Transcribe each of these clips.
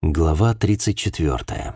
Глава 34.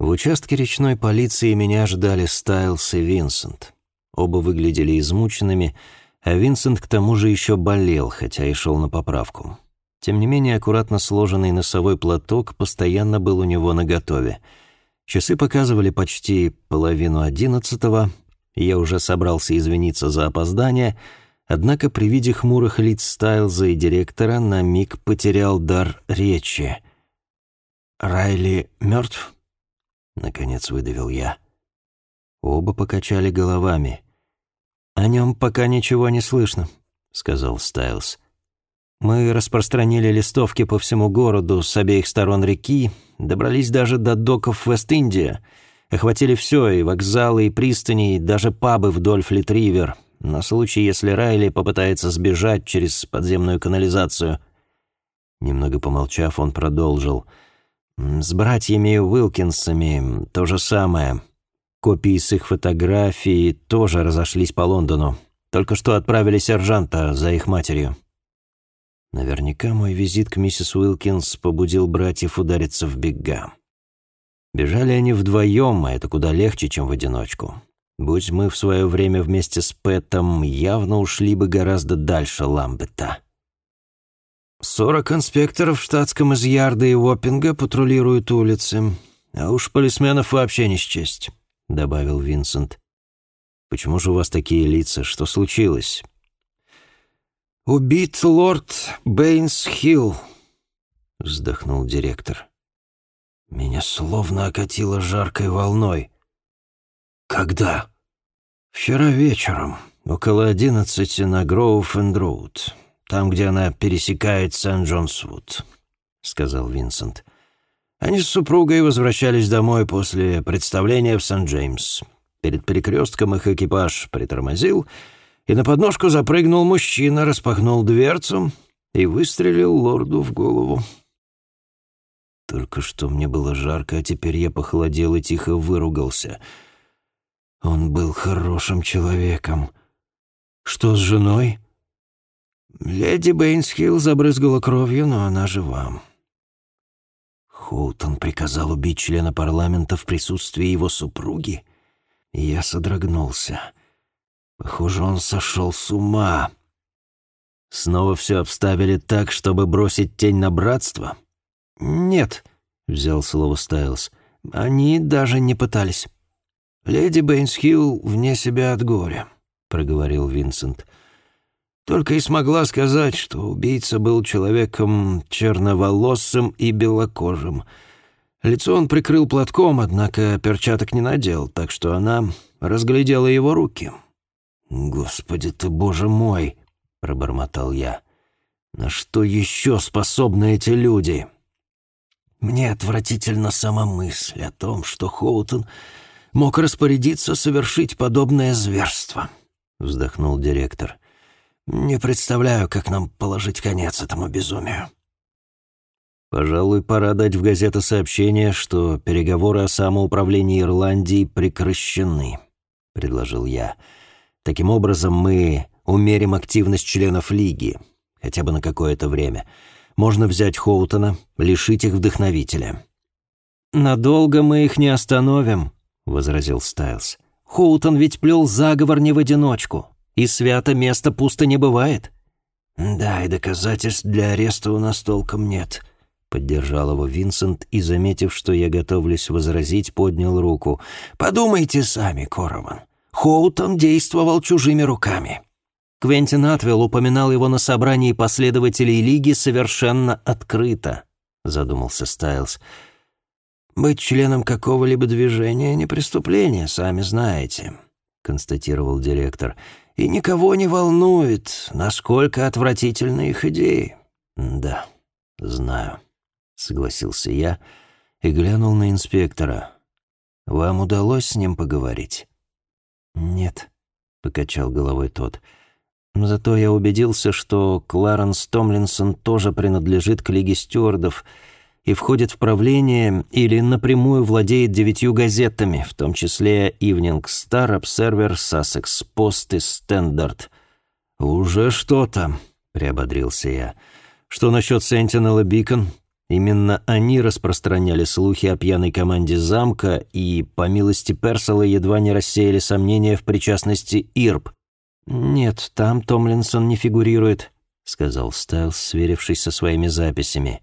В участке речной полиции меня ждали Стайлс и Винсент. Оба выглядели измученными, а Винсент к тому же еще болел, хотя и шел на поправку. Тем не менее, аккуратно сложенный носовой платок постоянно был у него наготове. Часы показывали почти половину одиннадцатого, я уже собрался извиниться за опоздание, однако при виде хмурых лиц Стайлза и директора на миг потерял дар речи — «Райли мертв?» — наконец выдавил я. Оба покачали головами. «О нем пока ничего не слышно», — сказал Стайлз. «Мы распространили листовки по всему городу с обеих сторон реки, добрались даже до доков Вест-Индия, охватили все, и вокзалы, и пристани, и даже пабы вдоль Флит-Ривер, на случай, если Райли попытается сбежать через подземную канализацию». Немного помолчав, он продолжил — с братьями Уилкинсами то же самое. Копии с их фотографий тоже разошлись по Лондону. Только что отправили сержанта за их матерью. Наверняка мой визит к миссис Уилкинс побудил братьев удариться в бега. Бежали они вдвоем, а это куда легче, чем в одиночку. Будь мы в свое время вместе с Пэтом, явно ушли бы гораздо дальше Ламбета. Сорок инспекторов в штатском из Ярда и Уоппинга патрулируют улицы. А уж полисменов вообще не счесть», — добавил Винсент. «Почему же у вас такие лица? Что случилось?» «Убит лорд Бэйнс-Хилл», — вздохнул директор. Меня словно окатило жаркой волной. «Когда?» «Вчера вечером, около одиннадцати на Гроув-энд-Роуд там, где она пересекает Сент-Джонсвуд», — сказал Винсент. Они с супругой возвращались домой после представления в Сент-Джеймс. Перед перекрестком их экипаж притормозил, и на подножку запрыгнул мужчина, распахнул дверцу и выстрелил лорду в голову. Только что мне было жарко, а теперь я похолодел и тихо выругался. Он был хорошим человеком. Что с женой? Леди Бэйнсхилл забрызгала кровью, но она жива. Хоутон приказал убить члена парламента в присутствии его супруги. Я содрогнулся. Похоже, он сошел с ума. Снова все обставили так, чтобы бросить тень на братство? Нет, взял слово Стайлз. Они даже не пытались. Леди Бэйнсхилл вне себя от горя, проговорил Винсент. — только и смогла сказать, что убийца был человеком черноволосым и белокожим. Лицо он прикрыл платком, однако перчаток не надел, так что она разглядела его руки. «Господи ты, боже мой!» — пробормотал я. «На что еще способны эти люди?» Мне отвратительно сама мысль о том, что Хоутон мог распорядиться совершить подобное зверство, — вздохнул директор. — не представляю, как нам положить конец этому безумию. Пожалуй, пора дать в газеты сообщение, что переговоры о самоуправлении Ирландии прекращены, предложил я. Таким образом, мы умерим активность членов Лиги, хотя бы на какое-то время. Можно взять Хоутона, лишить их вдохновителя. «Надолго мы их не остановим», — возразил Стайлз. «Хоутон ведь плел заговор не в одиночку и свято место пусто не бывает». «Да, и доказательств для ареста у нас толком нет», — поддержал его Винсент и, заметив, что я готовлюсь возразить, поднял руку. «Подумайте сами, Корован. Хоутон действовал чужими руками». Квентин Атвелл упоминал его на собрании последователей Лиги совершенно открыто, задумался Стайлз. «Быть членом какого-либо движения — не преступление, сами знаете», — констатировал директор и никого не волнует, насколько отвратительны их идеи. Да, знаю, согласился я и глянул на инспектора. Вам удалось с ним поговорить? Нет, покачал головой тот. Зато я убедился, что Кларенс Томлинсон тоже принадлежит к Лиге стюардов — и входит в правление или напрямую владеет девятью газетами, в том числе Evening Star, Observer, Sussex Post и Standard. «Уже что-то», — приободрился я. «Что насчет Sentinel и Beacon? Именно они распространяли слухи о пьяной команде замка и, по милости Персела, едва не рассеяли сомнения в причастности Ирб. «Нет, там Томлинсон не фигурирует», — сказал Стайлс, сверившись со своими записями.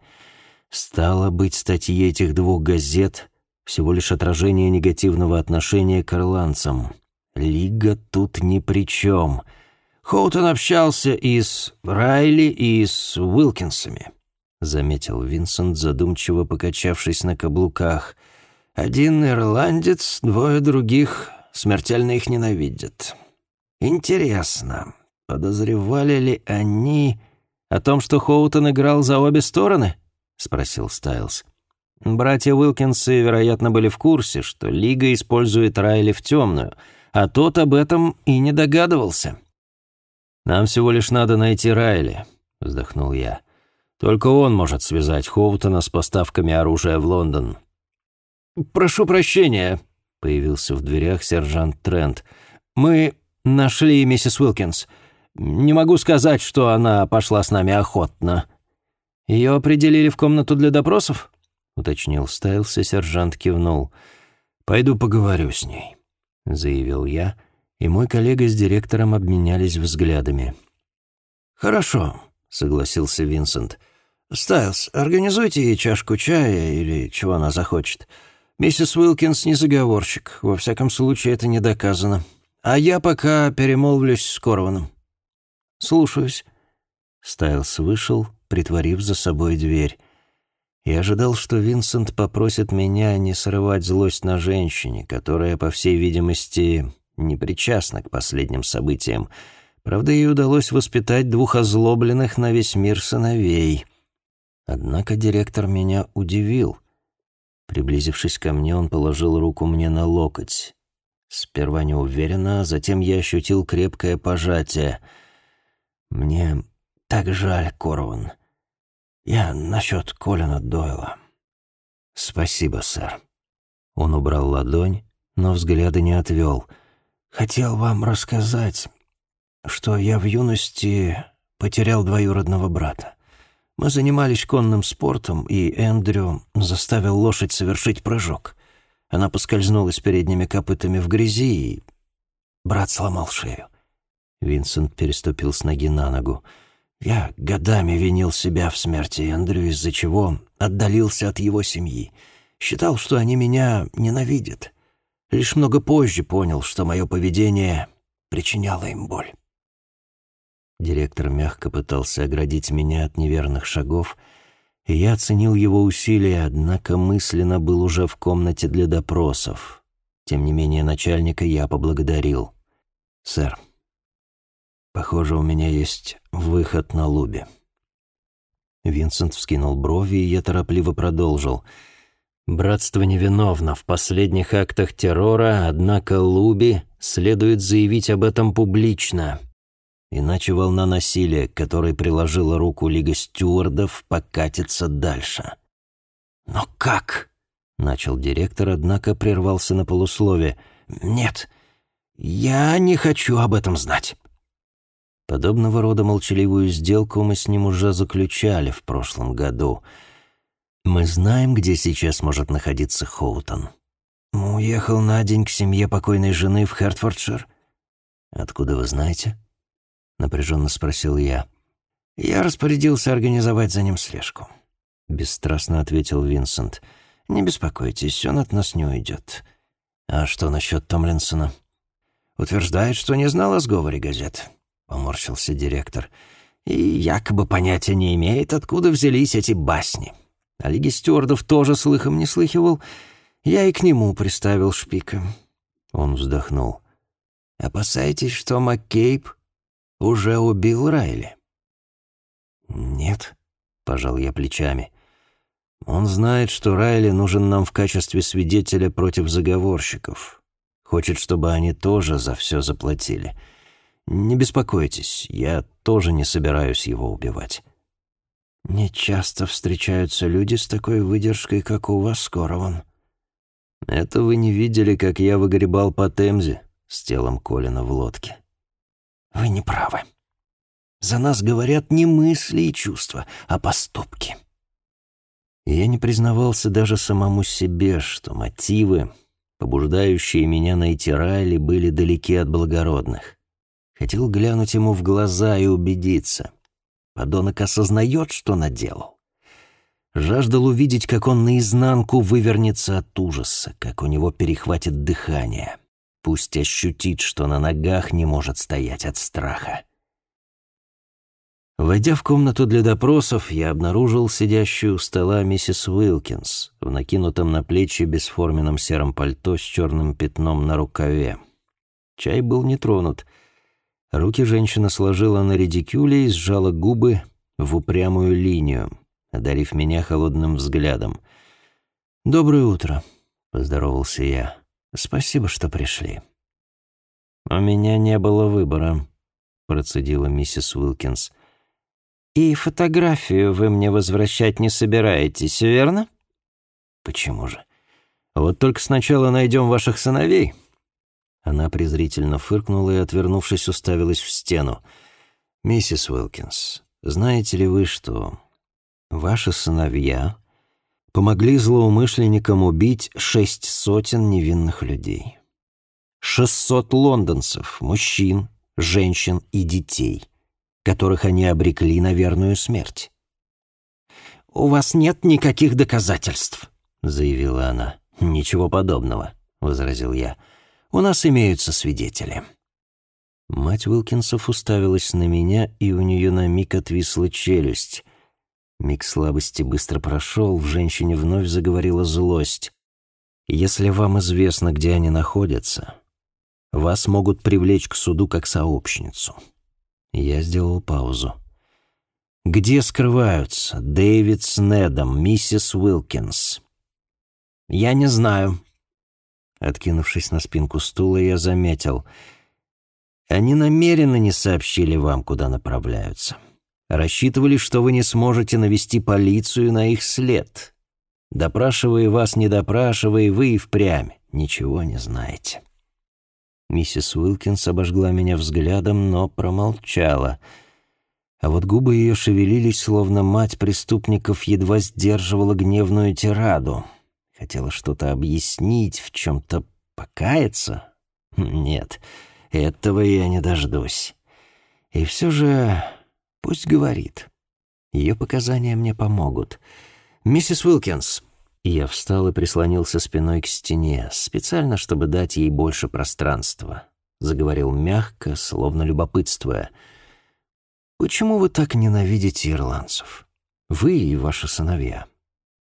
«Стало быть, статьи этих двух газет — всего лишь отражение негативного отношения к ирландцам. Лига тут ни при чем. Хоутон общался и с Райли, и с Уилкинсами». — заметил Винсент, задумчиво покачавшись на каблуках. «Один ирландец, двое других смертельно их ненавидят. Интересно, подозревали ли они о том, что Хоутон играл за обе стороны?» — спросил Стайлз. Братья Уилкинсы, вероятно, были в курсе, что Лига использует Райли в темную, а тот об этом и не догадывался. «Нам всего лишь надо найти Райли», — вздохнул я. Только он может связать Хоутона с поставками оружия в Лондон. «Прошу прощения», — появился в дверях сержант Трент. «Мы нашли миссис Уилкинс. Не могу сказать, что она пошла с нами охотно». «Ее определили в комнату для допросов?» — уточнил Стайлс, и сержант кивнул. «Пойду поговорю с ней», — заявил я, и мой коллега с директором обменялись взглядами. «Хорошо», согласился Винсент. «Стайлз, организуйте ей чашку чая или чего она захочет. Миссис Уилкинс не заговорщик, во всяком случае это не доказано. А я пока перемолвлюсь с Корваном». «Слушаюсь». Стайлз вышел, притворив за собой дверь. Я ожидал, что Винсент попросит меня не срывать злость на женщине, которая, по всей видимости, не причастна к последним событиям, Правда, ей удалось воспитать двух озлобленных на весь мир сыновей. Однако директор меня удивил. Приблизившись ко мне, он положил руку мне на локоть. Сперва неуверенно, а затем я ощутил крепкое пожатие. «Мне так жаль, Корван. Я насчет Колина Дойла». «Спасибо, сэр». Он убрал ладонь, но взгляда не отвел. «Хотел вам рассказать, что я в юности потерял двоюродного брата. Мы занимались конным спортом, и Эндрю заставил лошадь совершить прыжок. Она поскользнулась передними копытами в грязи, и брат сломал шею. Винсент переступил с ноги на ногу. Я годами винил себя в смерти Эндрю, из-за чего отдалился от его семьи. Считал, что они меня ненавидят. Лишь много позже понял, что мое поведение причиняло им боль. Директор мягко пытался оградить меня от неверных шагов, и я оценил его усилия, однако мысленно был уже в комнате для допросов. Тем не менее, начальника я поблагодарил. «Сэр, похоже, у меня есть выход на Луби». Винсент вскинул брови, и я торопливо продолжил. «Братство невиновно в последних актах террора, однако Луби следует заявить об этом публично, Иначе волна насилия, к которой приложила руку Лига стюардов, покатится дальше. «Но как?» — начал директор, однако прервался на полуслове. «Нет, я не хочу об этом знать». Подобного рода молчаливую сделку мы с ним уже заключали в прошлом году. Мы знаем, где сейчас может находиться Хоутон. Уехал на день к семье покойной жены в Хертфордшир. Откуда вы знаете? — напряженно спросил я. «Я распорядился организовать за ним слежку», — бесстрастно ответил Винсент. «Не беспокойтесь, он от нас не уйдет». «А что насчет Томлинсона?» «Утверждает, что не знал о сговоре газет», — поморщился директор. «И якобы понятия не имеет, откуда взялись эти басни. О Лиге стюардов тоже слыхом не слыхивал. Я и к нему приставил шпика». Он вздохнул. «Опасаетесь, что Маккейб уже убил Райли?» «Нет», — пожал я плечами. «Он знает, что Райли нужен нам в качестве свидетеля против заговорщиков. Хочет, чтобы они тоже за все заплатили. Не беспокойтесь, я тоже не собираюсь его убивать». «Не часто встречаются люди с такой выдержкой, как у вас, Скорован». «Это вы не видели, как я выгребал по Темзе с телом Колина в лодке». Вы не правы. За нас говорят не мысли и чувства, а поступки. Я не признавался даже самому себе, что мотивы, побуждающие меня найти Райли, были далеки от благородных. Хотел глянуть ему в глаза и убедиться. Подонок осознает, что наделал. Жаждал увидеть, как он наизнанку вывернется от ужаса, как у него перехватит дыхание. Пусть ощутит, что на ногах не может стоять от страха. Войдя в комнату для допросов, я обнаружил сидящую у стола миссис Уилкинс в накинутом на плечи бесформенном сером пальто с черным пятном на рукаве. Чай был не тронут. Руки женщина сложила на редикюле и сжала губы в упрямую линию, одарив меня холодным взглядом. «Доброе утро», — поздоровался я. «Спасибо, что пришли». «У меня не было выбора», — процедила миссис Уилкинс. «И фотографию вы мне возвращать не собираетесь, верно?» «Почему же? Вот только сначала найдем ваших сыновей». Она презрительно фыркнула и, отвернувшись, уставилась в стену. «Миссис Уилкинс, знаете ли вы, что ваши сыновья помогли злоумышленникам убить шесть сотен невинных людей? Шестьсот лондонцев, мужчин, женщин и детей» которых они обрекли на верную смерть. «У вас нет никаких доказательств», — заявила она. «Ничего подобного», — возразил я. «У нас имеются свидетели». Мать Уилкинсов уставилась на меня, и у нее на миг отвисла челюсть. Миг слабости быстро прошел, в женщине вновь заговорила злость. «Если вам известно, где они находятся, вас могут привлечь к суду как сообщницу». Я сделал паузу. «Где скрываются Дэвид с Недом, миссис Уилкинс?» «Я не знаю». Откинувшись на спинку стула, я заметил. «Они намеренно не сообщили вам, куда направляются. Рассчитывали, что вы не сможете навести полицию на их след. Допрашивая вас, не допрашивая, вы и впрямь ничего не знаете». Миссис Уилкинс обожгла меня взглядом, но промолчала. А вот губы ее шевелились, словно мать преступников едва сдерживала гневную тираду. Хотела что-то объяснить, в чем-то покаяться? Нет, этого я не дождусь. И все же пусть говорит. Ее показания мне помогут. «Миссис Уилкинс, я встал и прислонился спиной к стене, специально, чтобы дать ей больше пространства. Заговорил мягко, словно любопытствуя. «Почему вы так ненавидите ирландцев? Вы и ваши сыновья?»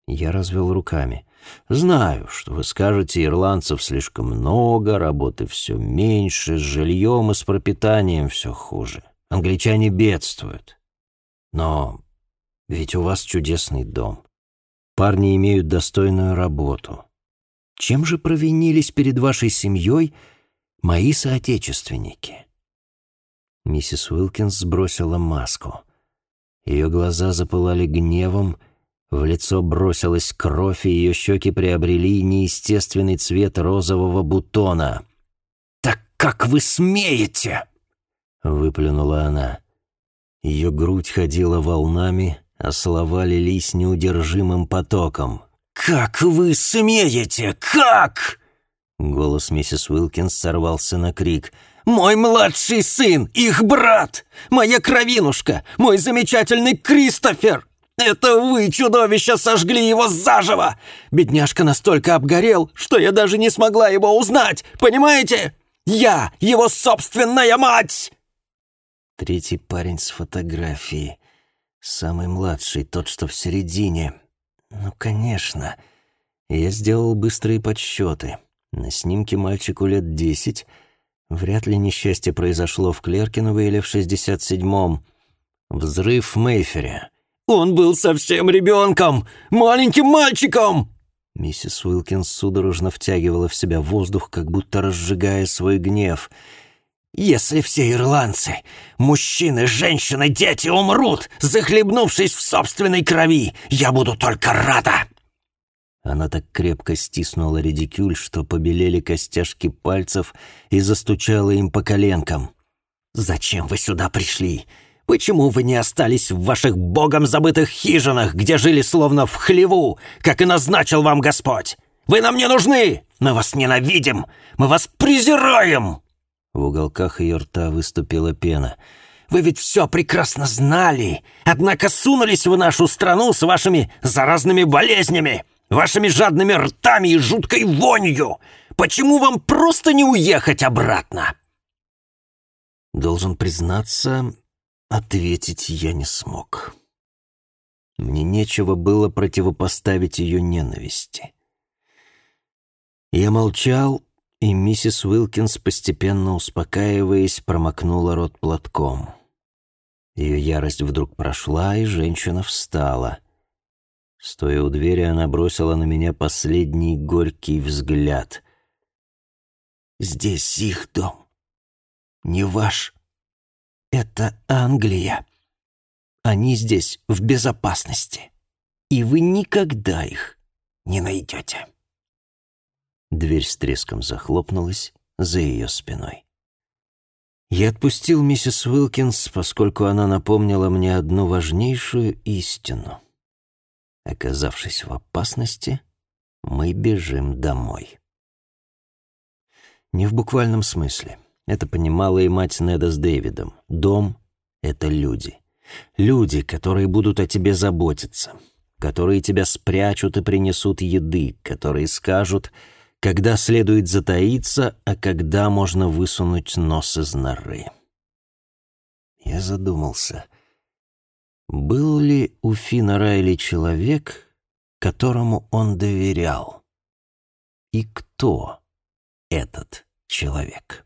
Я развел руками. «Знаю, что вы скажете, ирландцев слишком много, работы все меньше, с жильем и с пропитанием все хуже. Англичане бедствуют. Но ведь у вас чудесный дом. Парни имеют достойную работу. Чем же провинились перед вашей семьей мои соотечественники?» Миссис Уилкинс сбросила маску. Ее глаза запылали гневом, в лицо бросилась кровь, и ее щеки приобрели неестественный цвет розового бутона. «Так как вы смеете?» — выплюнула она. Ее грудь ходила волнами, а слова лились неудержимым потоком. «Как вы смеете? Как?» Голос миссис Уилкинс сорвался на крик. «Мой младший сын, их брат, моя кровинушка, мой замечательный Кристофер! Это вы, чудовища, сожгли его заживо! Бедняжка настолько обгорел, что я даже не смогла его узнать, понимаете? Я его собственная мать!» Третий парень с фотографией. Самый младший, тот, что в середине. Ну, конечно. Я сделал быстрые подсчеты. На снимке мальчику лет десять. Вряд ли несчастье произошло в Клеркиново или в шестьдесят седьмом. Взрыв в Мейфере. «Он был совсем ребенком! Маленьким мальчиком!» Миссис Уилкинс судорожно втягивала в себя воздух, как будто разжигая свой гнев — если все ирландцы, мужчины, женщины, дети умрут, захлебнувшись в собственной крови, я буду только рада!» Она так крепко стиснула редикюль, что побелели костяшки пальцев и застучала им по коленкам. «Зачем вы сюда пришли? Почему вы не остались в ваших богом забытых хижинах, где жили словно в хлеву, как и назначил вам Господь? Вы нам не нужны! Мы вас ненавидим! Мы вас презираем!» В уголках ее рта выступила пена. «Вы ведь все прекрасно знали, однако сунулись в нашу страну с вашими заразными болезнями, вашими жадными ртами и жуткой вонью! Почему вам просто не уехать обратно?» Должен признаться, Ответить я не смог. Мне нечего было противопоставить ее ненависти. Я молчал, и миссис Уилкинс, постепенно успокаиваясь, промокнула рот платком. Ее ярость вдруг прошла, и женщина встала. Стоя у двери, она бросила на меня последний горький взгляд. «Здесь их дом, не ваш», это Англия. Они здесь в безопасности, и вы никогда их не найдете. Дверь с треском захлопнулась за ее спиной. Я отпустил миссис Уилкинс, поскольку она напомнила мне одну важнейшую истину. Оказавшись в опасности, мы бежим домой. Не в буквальном смысле. Это понимала и мать Неда с Дэвидом. Дом — это люди. Люди, которые будут о тебе заботиться, которые тебя спрячут и принесут еды, которые скажут, когда следует затаиться, а когда можно высунуть нос из норы. Я задумался, был ли у Фина Райли человек, которому он доверял? И кто этот человек?